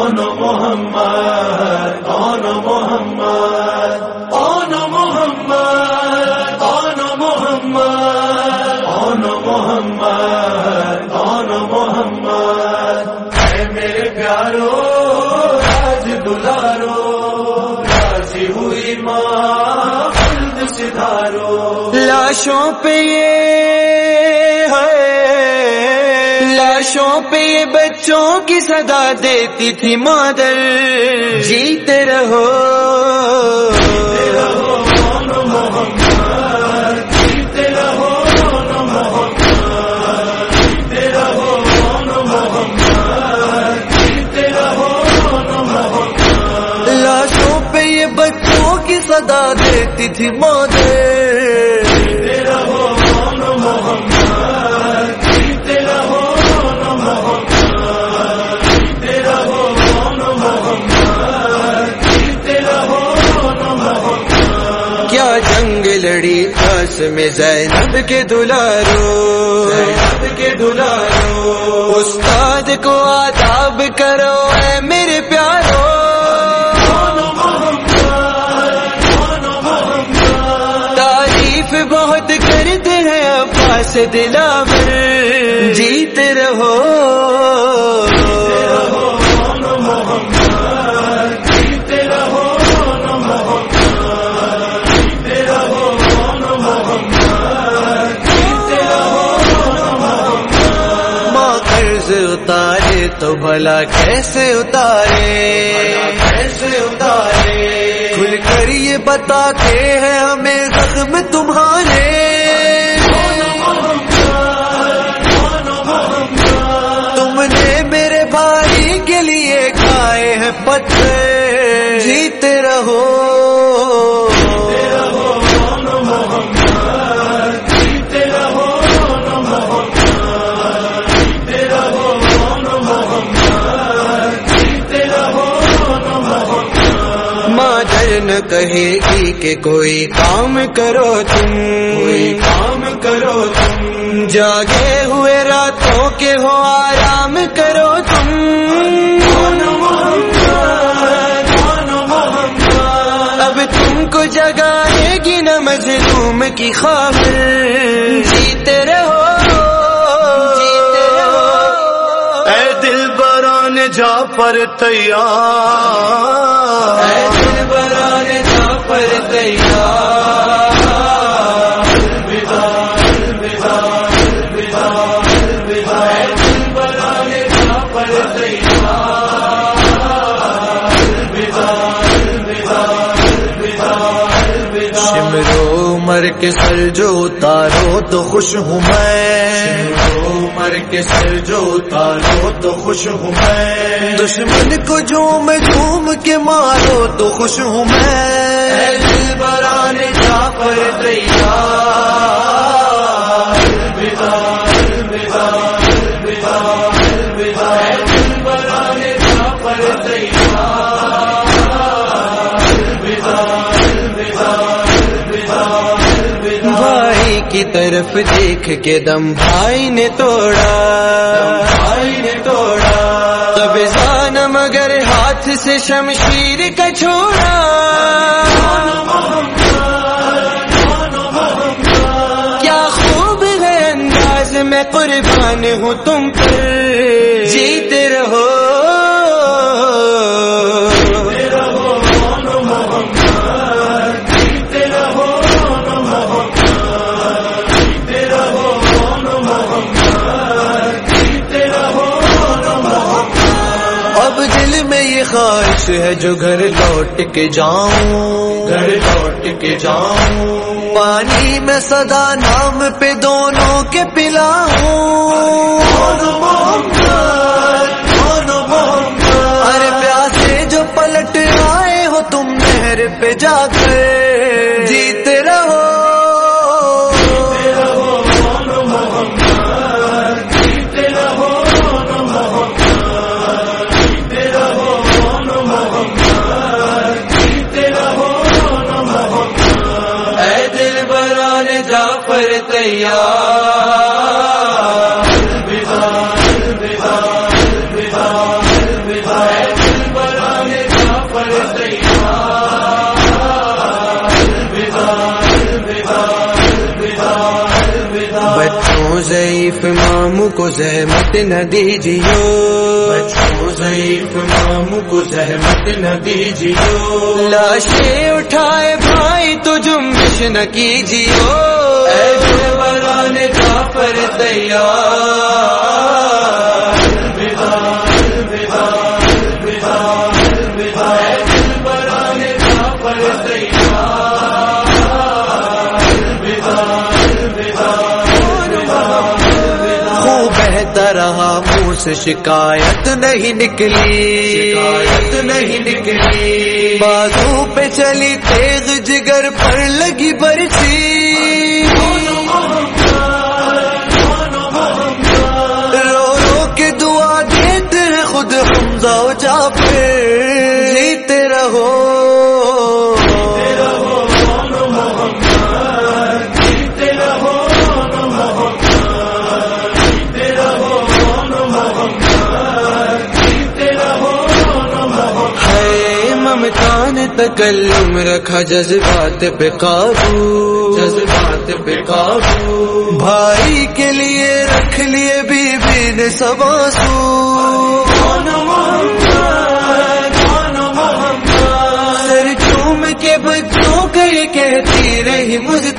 آن محمد؟ آن محمد؟ آن محمد؟ آن محمد؟ آن محمد؟ آن محمد؟ اے میرے پیارو، راج دلارو، راضی ہوئی ماں سدھارو۔ لاشوں پہ یہ لاشوں پہ بچوں کی صدا دیتی تھی مادر۔ جیتے رہو۔ لاشوں پہ یہ بچوں کی صدا دیتی تھی مادر۔ میں زینب کے دلارو، زینب کے دلارو۔ استاد کو آداب کرو، اے میرے پیارو۔ تعریف بہت کرتے ہیں عباس دلاور۔ جیتے رہو۔ تو بھلا کیسے اتارے؟ کیسے اتارے؟ کھل کر یہ بتاتے ہیں ہمیں زخم تمہارے۔ تم نے میرے بھائی کے لیے کھائے ہیں پتھر۔ جیتے رہو۔ ماں جن کہے گی کہ کوئی کام کرو تم۔ کوئی کام کرو تم۔ جاگے ہوئے راتوں کے ہو آرام کرو تم۔ اب تم کو جگائے گی نہ مجلوم کی خواہش جیتے رہو پر تیار۔ اے دل پر تیار مر کے سر جو اتارو تو خوش ہوں میں۔ مر کے سر جو اتارو تو خوش ہوں میں۔ دشمن کو جھوم جھوم کے مارو تو خوش ہوں میں۔ دل برانے جا پر بھائی کی طرف دیکھ کے دم بھائی نے توڑا۔ بھائی نے توڑا۔ تب زان مگر ہاتھ سے شمشیر کا چھوڑا۔ کیا خوب ہے انداز میں قربان ہوں تم پر۔ جیتے ہے جو گھر لوٹ کے جاؤں۔ گھر لوٹ کے جاؤں۔ پانی میں صدا نام پہ دونوں کے پلاؤں۔ ارے پیاسے جو پلٹ آئے ہو تم نہر پہ جا کر۔ تیار۔ بچوں ضعیف ماموں کو زحمت نہ دیجیو۔ بچوں ضعیف ماموں کو زحمت نہ دیجیو۔ لاشیں اٹھائے بھائی تو جمش نہ کیجیو۔ ایسے بران پر تیار منہ سے شکایت نہیں نکلی۔ شکایت نہیں نکلی۔ بازو پہ چلی تیز جگر پر لگی برچی خود حمزہ جا پہ جیتے رہو۔ تکلم رکھا، جذبات پہ قابو۔ جذبات پہ قابو۔ بھائی کے لیے رکھ لیے بی بی نے سباسو سر چوم